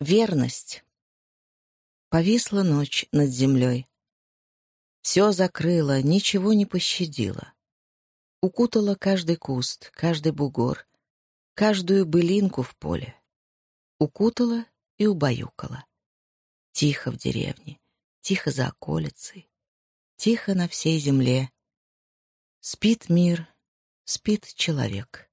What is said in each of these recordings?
Верность. Повисла ночь над землей. Все закрыло, ничего не пощадило. Укутала каждый куст, каждый бугор, каждую былинку в поле. Укутала и убаюкала. Тихо в деревне, тихо за околицей, тихо на всей земле. Спит мир, спит человек.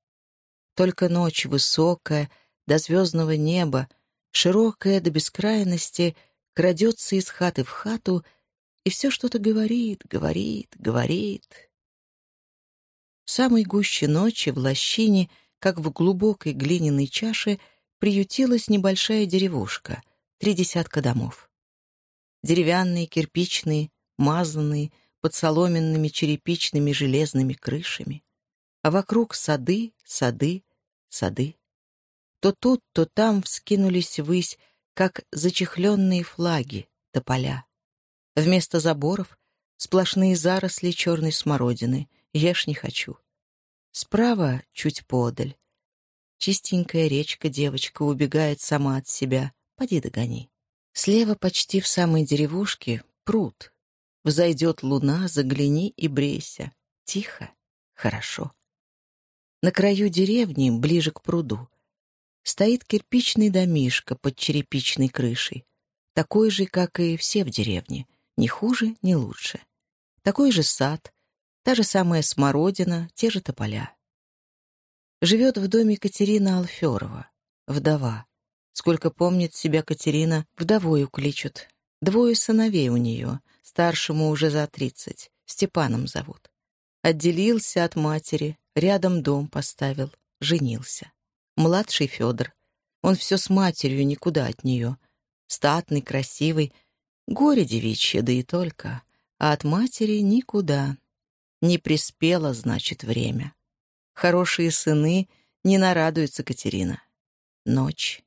Только ночь высокая, до звездного неба, широкая до бескрайности, крадется из хаты в хату и все что-то говорит, говорит, говорит. В самой гуще ночи в лощине, как в глубокой глиняной чаше, приютилась небольшая деревушка, три десятка домов. Деревянные, кирпичные, мазанные, под соломенными черепичными железными крышами. А вокруг сады, сады, сады. То тут, то там вскинулись ввысь, как зачехленные флаги, тополя. Вместо заборов — сплошные заросли черной смородины. Ешь не хочу. Справа, чуть подаль. Чистенькая речка девочка убегает сама от себя. Поди догони. Слева, почти в самой деревушке, пруд. Взойдет луна, загляни и брейся. Тихо, хорошо. На краю деревни, ближе к пруду, стоит кирпичный домишко под черепичной крышей, такой же, как и все в деревне, ни хуже, ни лучше. Такой же сад, та же самая смородина, те же тополя. Живет в доме Катерина Алферова, вдова. Сколько помнит себя Катерина, вдовою кличут. Двое сыновей у нее, старшему уже за тридцать, Степаном зовут. Отделился от матери, Рядом дом поставил, женился. Младший Федор. Он все с матерью, никуда от нее. Статный, красивый. Горе девичье, да и только. А от матери никуда. Не приспело, значит, время. Хорошие сыны не нарадуются Катерина. Ночь.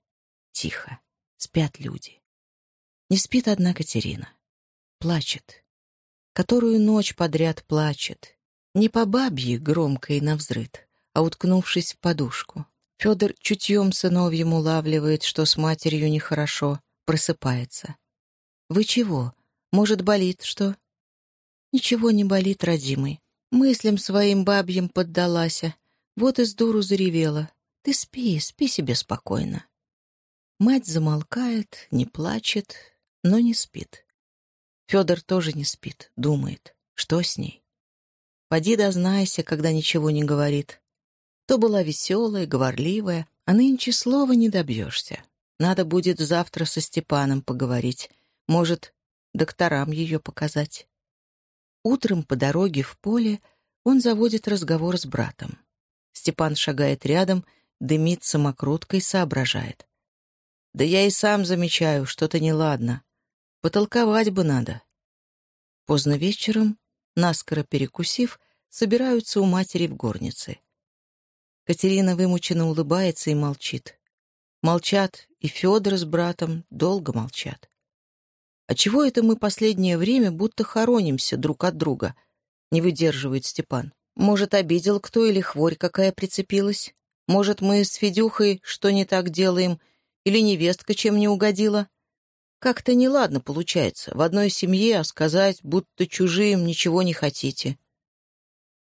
Тихо. Спят люди. Не спит одна Катерина. Плачет. Которую ночь подряд плачет. Не по бабье громко и навзрыд, а уткнувшись в подушку. Федор чутьем сыновьем улавливает, что с матерью нехорошо, просыпается. «Вы чего? Может, болит что?» «Ничего не болит, родимый. Мыслям своим бабьим поддалася. Вот и с дуру заревела. Ты спи, спи себе спокойно». Мать замолкает, не плачет, но не спит. Федор тоже не спит, думает, что с ней. Поди дознайся, когда ничего не говорит. То была веселая, говорливая, а нынче слова не добьешься. Надо будет завтра со Степаном поговорить. Может, докторам ее показать. Утром по дороге в поле он заводит разговор с братом. Степан шагает рядом, дымит самокруткой, соображает. «Да я и сам замечаю, что-то неладно. Потолковать бы надо». Поздно вечером наскоро перекусив, собираются у матери в горнице. Катерина вымученно улыбается и молчит. Молчат и Федор с братом долго молчат. «А чего это мы последнее время будто хоронимся друг от друга?» — не выдерживает Степан. «Может, обидел кто или хворь какая прицепилась? Может, мы с Федюхой что не так делаем? Или невестка чем не угодила?» Как-то неладно получается. В одной семье, а сказать, будто чужим ничего не хотите.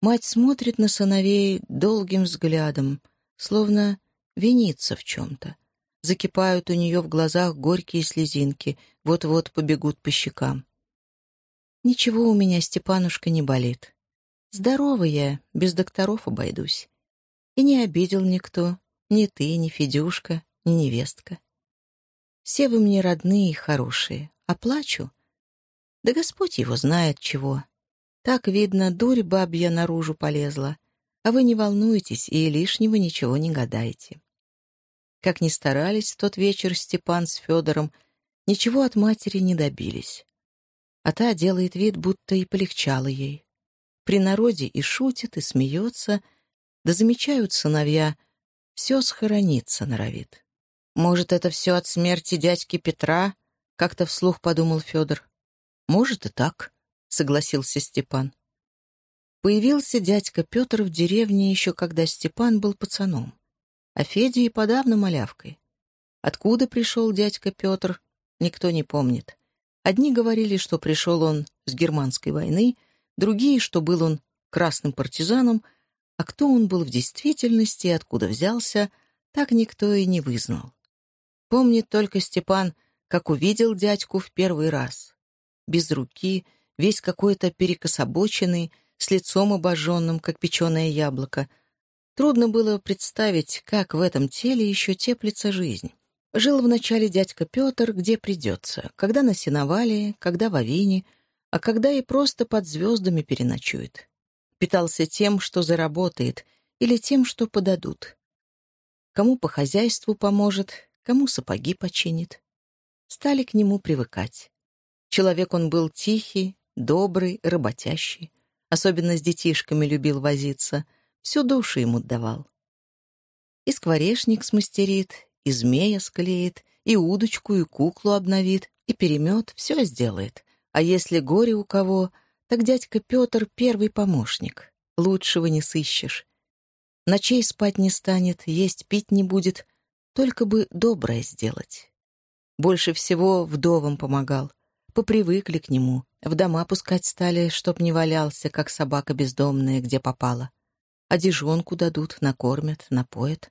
Мать смотрит на сыновей долгим взглядом, словно винится в чем-то. Закипают у нее в глазах горькие слезинки, вот-вот побегут по щекам. Ничего у меня, Степанушка, не болит. Здорова я, без докторов обойдусь. И не обидел никто, ни ты, ни Федюшка, ни невестка. Все вы мне родные и хорошие, а плачу? Да Господь его знает чего. Так, видно, дурь бабья наружу полезла, а вы не волнуйтесь и лишнего ничего не гадайте. Как ни старались в тот вечер Степан с Федором, ничего от матери не добились. А та делает вид, будто и полегчало ей. При народе и шутит, и смеется, да замечают сыновья, все схорониться норовит. «Может, это все от смерти дядьки Петра?» — как-то вслух подумал Федор. «Может и так», — согласился Степан. Появился дядька Петр в деревне еще когда Степан был пацаном, а Федя и подавно малявкой. Откуда пришел дядька Петр, никто не помнит. Одни говорили, что пришел он с германской войны, другие, что был он красным партизаном, а кто он был в действительности и откуда взялся, так никто и не вызнал. Помнит только Степан, как увидел дядьку в первый раз. Без руки, весь какой-то перекособоченный, с лицом обожженным, как печеное яблоко. Трудно было представить, как в этом теле еще теплится жизнь. Жил вначале дядька Петр, где придется, когда на сеновале, когда в Авине, а когда и просто под звездами переночует. Питался тем, что заработает, или тем, что подадут. Кому по хозяйству поможет, кому сапоги починит. Стали к нему привыкать. Человек он был тихий, добрый, работящий. Особенно с детишками любил возиться, всю душу ему давал. И скворечник смастерит, и змея склеит, и удочку, и куклу обновит, и перемет, все сделает. А если горе у кого, так дядька Петр — первый помощник. Лучшего не сыщешь. Ночей спать не станет, есть пить не будет, только бы доброе сделать. Больше всего вдовам помогал. Попривыкли к нему, в дома пускать стали, чтоб не валялся, как собака бездомная, где попала. Одежонку дадут, накормят, напоят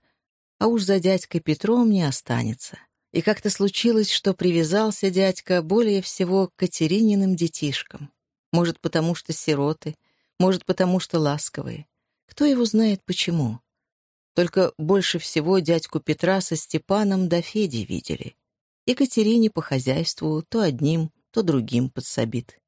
а уж за дядькой Петром не останется. И как-то случилось, что привязался дядька более всего к Катерининым детишкам. Может, потому что сироты, может, потому что ласковые. Кто его знает почему. Только больше всего дядьку Петра со Степаном до Феди видели. И Катерине по хозяйству то одним, то другим подсобит.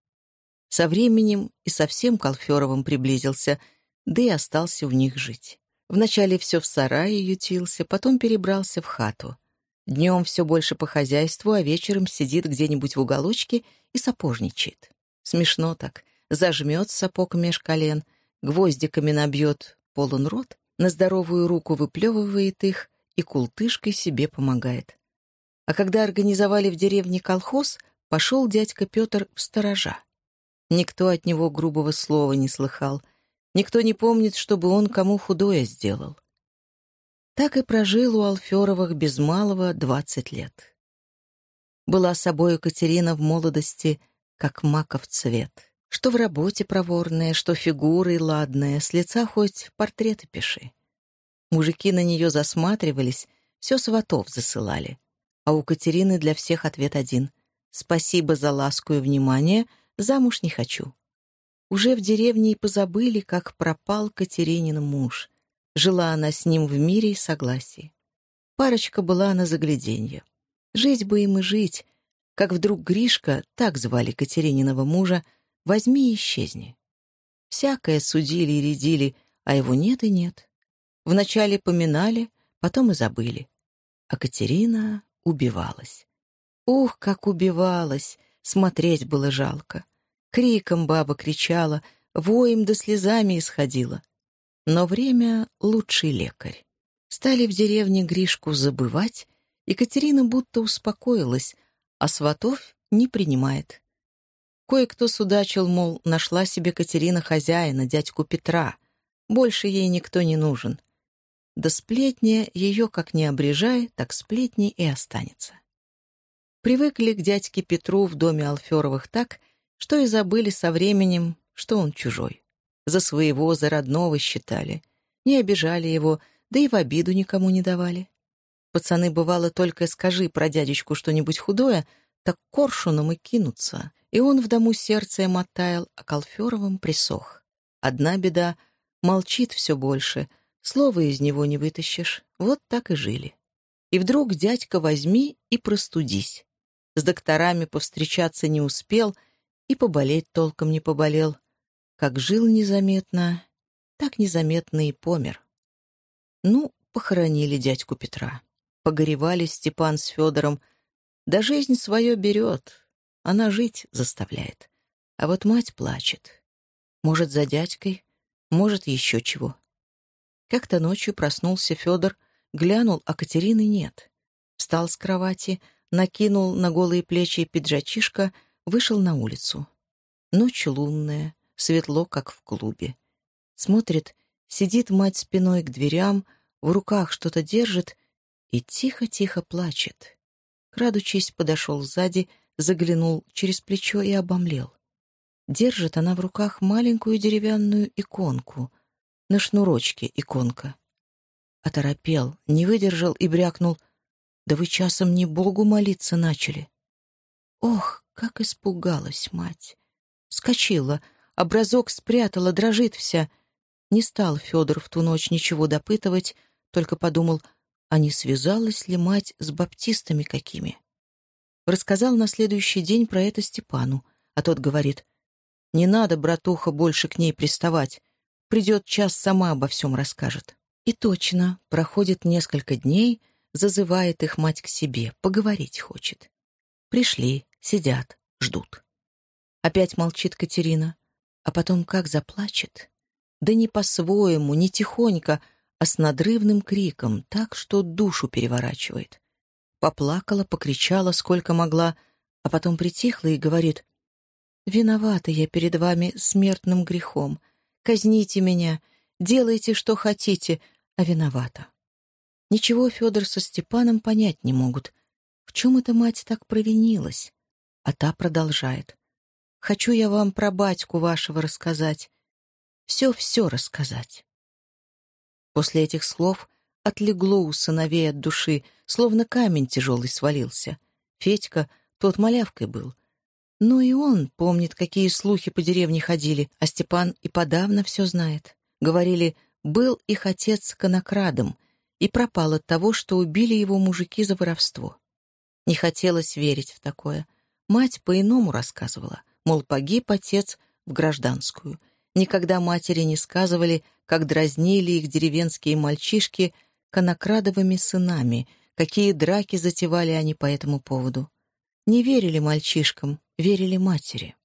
Со временем и совсем к Алферовым приблизился, да и остался у них жить. Вначале все в сарае ютился, потом перебрался в хату. Днем все больше по хозяйству, а вечером сидит где-нибудь в уголочке и сапожничает. Смешно так. Зажмет сапог меж колен, гвоздиками набьет полон рот, на здоровую руку выплевывает их и култышкой себе помогает. А когда организовали в деревне колхоз, пошел дядька Петр в сторожа. Никто от него грубого слова не слыхал — Никто не помнит, чтобы он кому худое сделал. Так и прожил у Алферовых без малого двадцать лет. Была собою Катерина в молодости, как маков цвет. Что в работе проворная, что фигурой ладная, с лица хоть портреты пиши. Мужики на нее засматривались, все сватов засылали. А у Катерины для всех ответ один. «Спасибо за ласку и внимание, замуж не хочу». Уже в деревне и позабыли, как пропал Катеринин муж. Жила она с ним в мире и согласии. Парочка была на загляденье. Жить бы им и жить, как вдруг Гришка, так звали Катерининого мужа, возьми и исчезни. Всякое судили и рядили, а его нет и нет. Вначале поминали, потом и забыли. А Катерина убивалась. Ух, как убивалась! Смотреть было жалко. Криком баба кричала, воем да слезами исходила. Но время — лучший лекарь. Стали в деревне Гришку забывать, Екатерина будто успокоилась, а сватов не принимает. Кое-кто судачил, мол, нашла себе Катерина хозяина, дядьку Петра. Больше ей никто не нужен. Да сплетня ее как не обрежай, так сплетней и останется. Привыкли к дядьке Петру в доме Алферовых так, что и забыли со временем, что он чужой. За своего, за родного считали. Не обижали его, да и в обиду никому не давали. Пацаны, бывало, только скажи про дядечку что-нибудь худое, так коршуном и кинутся. И он в дому сердце мотаял, а Калферовым присох. Одна беда — молчит все больше, слова из него не вытащишь. Вот так и жили. И вдруг дядька возьми и простудись. С докторами повстречаться не успел — и поболеть толком не поболел. Как жил незаметно, так незаметно и помер. Ну, похоронили дядьку Петра. Погоревали Степан с Федором. Да жизнь свое берет, она жить заставляет. А вот мать плачет. Может, за дядькой, может, еще чего. Как-то ночью проснулся Федор, глянул, а Катерины нет. Встал с кровати, накинул на голые плечи пиджачишка — Вышел на улицу. Ночь лунная, светло, как в клубе. Смотрит, сидит мать спиной к дверям, в руках что-то держит, и тихо-тихо плачет. Крадучись, подошел сзади, заглянул через плечо и обомлел. Держит она в руках маленькую деревянную иконку. На шнурочке иконка. Оторопел, не выдержал и брякнул. «Да вы часом не Богу молиться начали». Ох, как испугалась мать! Скочила, образок спрятала, дрожит вся. Не стал Федор в ту ночь ничего допытывать, только подумал, а не связалась ли мать с баптистами какими. Рассказал на следующий день про это Степану, а тот говорит, «Не надо, братуха, больше к ней приставать. Придет час, сама обо всем расскажет». И точно, проходит несколько дней, зазывает их мать к себе, поговорить хочет. Пришли, сидят, ждут. Опять молчит Катерина, а потом как заплачет. Да не по-своему, не тихонько, а с надрывным криком, так, что душу переворачивает. Поплакала, покричала, сколько могла, а потом притихла и говорит, «Виновата я перед вами смертным грехом. Казните меня, делайте, что хотите, а виновата». Ничего Федор со Степаном понять не могут. В чем эта мать так провинилась? А та продолжает. «Хочу я вам про батьку вашего рассказать. Все-все рассказать». После этих слов отлегло у сыновей от души, словно камень тяжелый свалился. Федька, тот малявкой был. Но и он помнит, какие слухи по деревне ходили, а Степан и подавно все знает. Говорили, был их отец конокрадом и пропал от того, что убили его мужики за воровство. Не хотелось верить в такое. Мать по-иному рассказывала, мол, погиб отец в гражданскую. Никогда матери не сказывали, как дразнили их деревенские мальчишки конокрадовыми сынами, какие драки затевали они по этому поводу. Не верили мальчишкам, верили матери.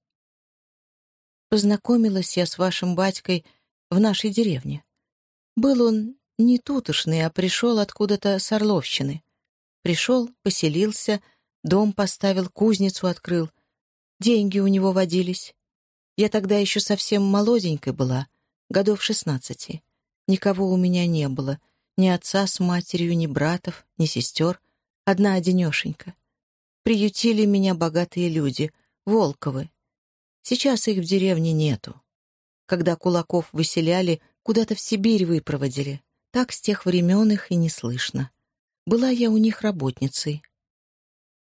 Познакомилась я с вашим батькой в нашей деревне. Был он не тутошный, а пришел откуда-то с Орловщины. Пришел, поселился, дом поставил, кузницу открыл. Деньги у него водились. Я тогда еще совсем молоденькой была, годов шестнадцати. Никого у меня не было, ни отца с матерью, ни братов, ни сестер. Одна одинешенька. Приютили меня богатые люди, Волковы. Сейчас их в деревне нету. Когда кулаков выселяли, куда-то в Сибирь выпроводили. Так с тех времен их и не слышно. Была я у них работницей.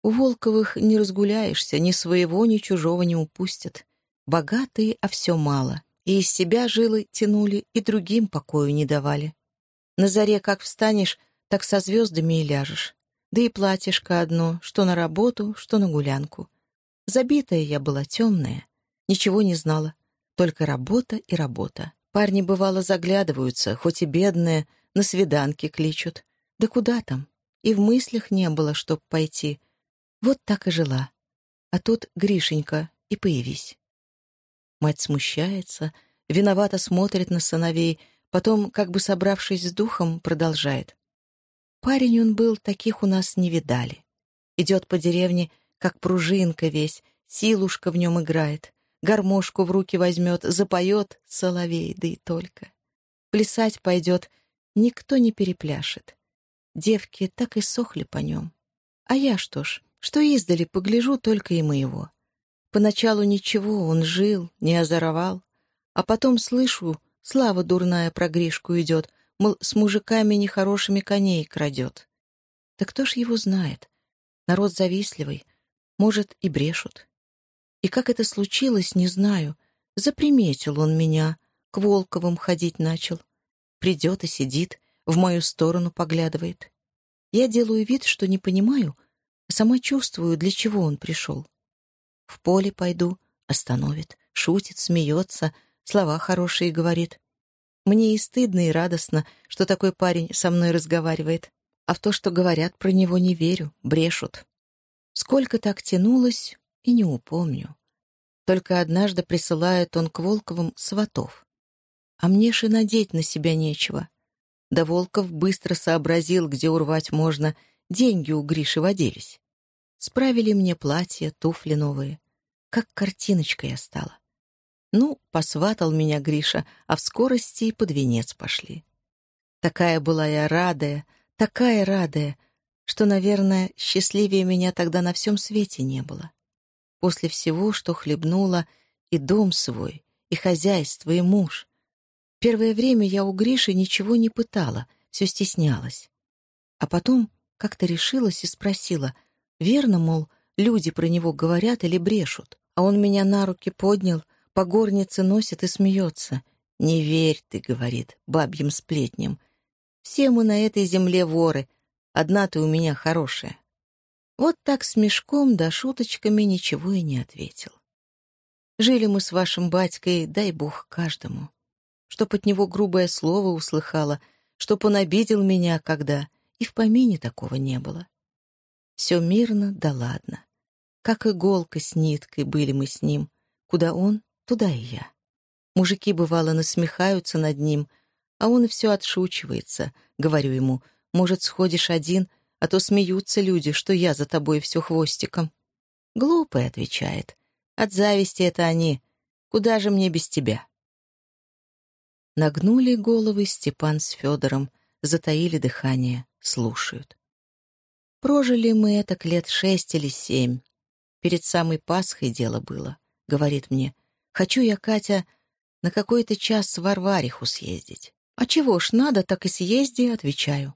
У Волковых не разгуляешься, ни своего, ни чужого не упустят. Богатые, а все мало. И из себя жилы тянули, и другим покою не давали. На заре как встанешь, так со звездами и ляжешь. Да и платьишко одно, что на работу, что на гулянку. Забитая я была темная, ничего не знала. Только работа и работа. Парни, бывало, заглядываются, хоть и бедные, на свиданки кличут. Да куда там? И в мыслях не было, чтоб пойти. Вот так и жила. А тут Гришенька, и появись. Мать смущается, виновато смотрит на сыновей, потом, как бы собравшись с духом, продолжает. Парень он был, таких у нас не видали. Идет по деревне, как пружинка весь, силушка в нем играет. Гармошку в руки возьмет, запоет соловей, да и только. Плясать пойдет, никто не перепляшет. Девки так и сохли по нем. А я что ж, что издали погляжу только и моего. Поначалу ничего, он жил, не озоровал. А потом слышу, слава дурная про Гришку идет, мол, с мужиками нехорошими коней крадет. Да кто ж его знает? Народ завистливый, может, и брешут. И как это случилось, не знаю. Заприметил он меня, к Волковым ходить начал. Придет и сидит, в мою сторону поглядывает. Я делаю вид, что не понимаю, сама чувствую, для чего он пришел. В поле пойду, остановит, шутит, смеется, слова хорошие говорит. Мне и стыдно, и радостно, что такой парень со мной разговаривает. А в то, что говорят про него, не верю, брешут. Сколько так тянулось, и не упомню. Только однажды присылает он к Волковым сватов. А мне же надеть на себя нечего. Да Волков быстро сообразил, где урвать можно, деньги у Гриши водились. Справили мне платье, туфли новые. Как картиночка я стала. Ну, посватал меня Гриша, а в скорости и под венец пошли. Такая была я радая, такая радая, что, наверное, счастливее меня тогда на всем свете не было. После всего, что хлебнула и дом свой, и хозяйство, и муж. Первое время я у Гриши ничего не пытала, все стеснялась. А потом как-то решилась и спросила, верно, мол, люди про него говорят или брешут, а он меня на руки поднял, по горнице носит и смеется. «Не верь ты», — говорит, бабьим сплетням. «Все мы на этой земле воры, одна ты у меня хорошая». Вот так с мешком да шуточками ничего и не ответил. Жили мы с вашим батькой, дай бог каждому. Чтоб от него грубое слово услыхала, чтоб он обидел меня, когда... И в помине такого не было. Все мирно да ладно. Как иголка с ниткой были мы с ним. Куда он, туда и я. Мужики, бывало, насмехаются над ним, а он все отшучивается. Говорю ему, может, сходишь один, а то смеются люди, что я за тобой все хвостиком. Глупый, отвечает. От зависти это они. Куда же мне без тебя? Нагнули головы Степан с Федором, затаили дыхание, слушают. Прожили мы это лет шесть или семь. Перед самой Пасхой дело было, говорит мне. Хочу я, Катя, на какой-то час в Варвариху съездить. А чего ж, надо, так и съезди, отвечаю.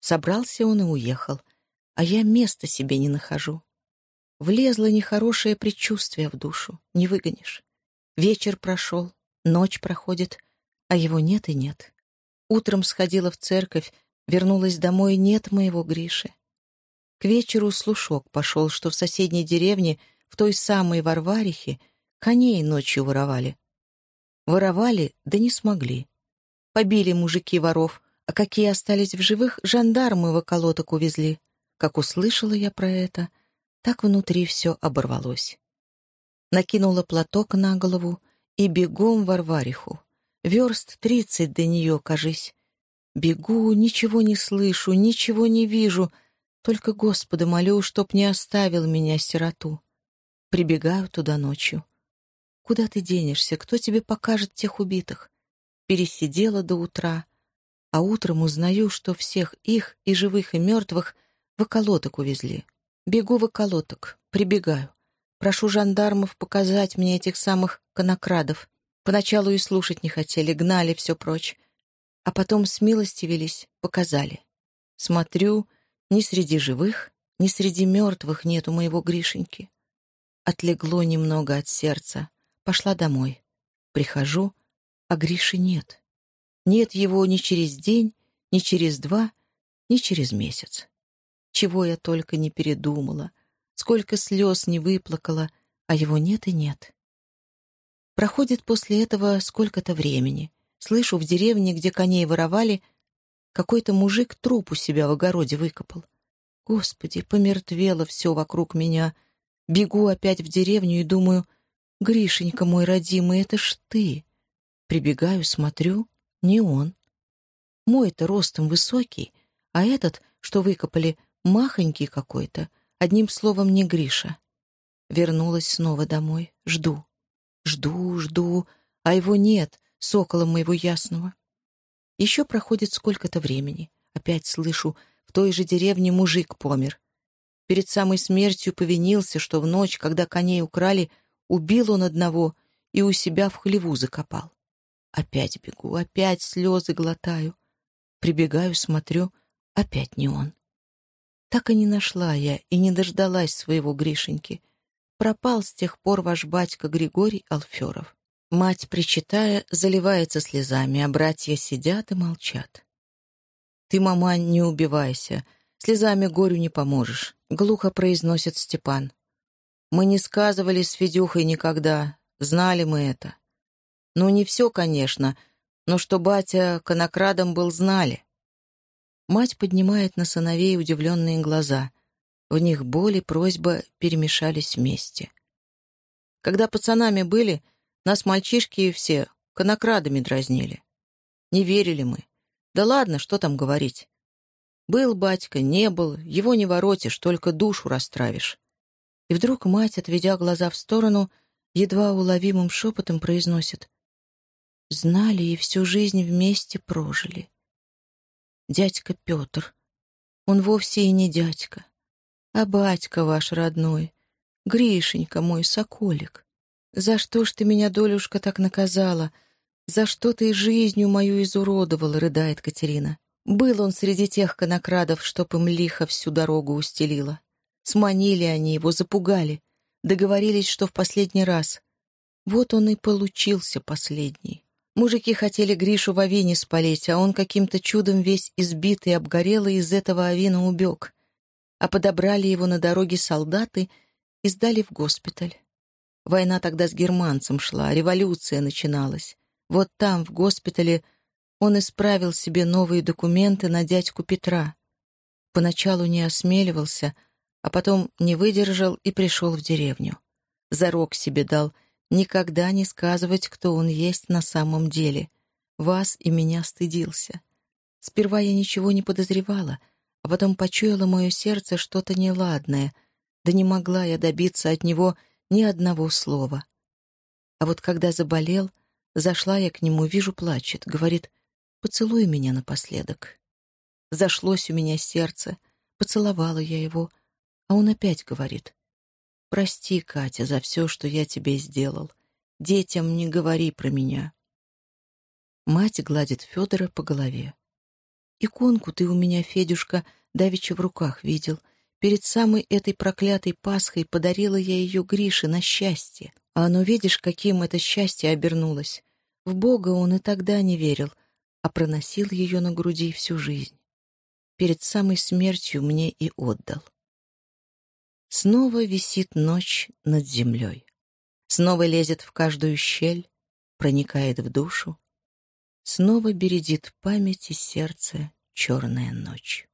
Собрался он и уехал, а я места себе не нахожу. Влезло нехорошее предчувствие в душу, не выгонишь. Вечер прошел, ночь проходит, а его нет и нет. Утром сходила в церковь, вернулась домой, нет моего Гриши. К вечеру слушок пошел, что в соседней деревне, в той самой Варварихе, коней ночью воровали. Воровали, да не смогли. Побили мужики воров, а какие остались в живых, жандармы в околоток увезли. Как услышала я про это — так внутри все оборвалось. Накинула платок на голову и бегом в Варвариху. Верст тридцать до нее, кажись. Бегу, ничего не слышу, ничего не вижу, только Господа молю, чтоб не оставил меня сироту. Прибегаю туда ночью. Куда ты денешься? Кто тебе покажет тех убитых? Пересидела до утра, а утром узнаю, что всех их, и живых, и мертвых, в околоток увезли. Бегу в околоток, прибегаю. Прошу жандармов показать мне этих самых конокрадов. Поначалу и слушать не хотели, гнали все прочь. А потом с милости велись, показали. Смотрю, ни среди живых, ни среди мертвых нету моего Гришеньки. Отлегло немного от сердца. Пошла домой. Прихожу, а Гриши нет. Нет его ни через день, ни через два, ни через месяц. Чего я только не передумала, сколько слез не выплакала, а его нет и нет. Проходит после этого сколько-то времени. Слышу, в деревне, где коней воровали, какой-то мужик труп у себя в огороде выкопал. Господи, помертвело все вокруг меня. Бегу опять в деревню и думаю, «Гришенька мой родимый, это ж ты!» Прибегаю, смотрю, не он. Мой-то ростом высокий, а этот, что выкопали, Махонький какой-то, одним словом, не Гриша. Вернулась снова домой. Жду. Жду, жду, а его нет, сокола моего ясного. Еще проходит сколько-то времени. Опять слышу, в той же деревне мужик помер. Перед самой смертью повинился, что в ночь, когда коней украли, убил он одного и у себя в хлеву закопал. Опять бегу, опять слезы глотаю. Прибегаю, смотрю, опять не он. Так и не нашла я и не дождалась своего Гришеньки. Пропал с тех пор ваш батька Григорий Алферов. Мать, причитая, заливается слезами, а братья сидят и молчат. «Ты, мамань, не убивайся. Слезами горю не поможешь», — глухо произносит Степан. «Мы не сказывали с Федюхой никогда, знали мы это. Ну, не все, конечно, но что батя конокрадом был, знали. Мать поднимает на сыновей удивленные глаза. В них боль и просьба перемешались вместе. Когда пацанами были, нас мальчишки все конокрадами дразнили. Не верили мы. Да ладно, что там говорить. Был батька, не был, его не воротишь, только душу расстравишь. И вдруг мать, отведя глаза в сторону, едва уловимым шепотом произносит «Знали и всю жизнь вместе прожили дядька Петр. он вовсе и не дядька, а батька ваш родной, Гришенька мой соколик. За что ж ты меня, долюшка, так наказала? За что ты жизнью мою изуродовала, рыдает Катерина. Был он среди тех конокрадов, чтоб им лихо всю дорогу устелила. Сманили они его, запугали. Договорились, что в последний раз. Вот он и получился последний. Мужики хотели Гришу в авине спалить, а он каким-то чудом весь избитый, обгорелый из этого авина убег. А подобрали его на дороге солдаты и сдали в госпиталь. Война тогда с германцем шла, революция начиналась. Вот там, в госпитале, он исправил себе новые документы на дядьку Петра. Поначалу не осмеливался, а потом не выдержал и пришел в деревню. Зарок себе дал никогда не сказывать, кто он есть на самом деле. Вас и меня стыдился. Сперва я ничего не подозревала, а потом почуяло мое сердце что-то неладное, да не могла я добиться от него ни одного слова. А вот когда заболел, зашла я к нему, вижу, плачет, говорит, «Поцелуй меня напоследок». Зашлось у меня сердце, поцеловала я его, а он опять говорит, «Прости, Катя, за все, что я тебе сделал. Детям не говори про меня». Мать гладит Федора по голове. «Иконку ты у меня, Федюшка, давеча в руках видел. Перед самой этой проклятой Пасхой подарила я ее Грише на счастье. А оно, видишь, каким это счастье обернулось. В Бога он и тогда не верил, а проносил ее на груди всю жизнь. Перед самой смертью мне и отдал. Снова висит ночь над землей. Снова лезет в каждую щель, проникает в душу. Снова бередит память и сердце черная ночь.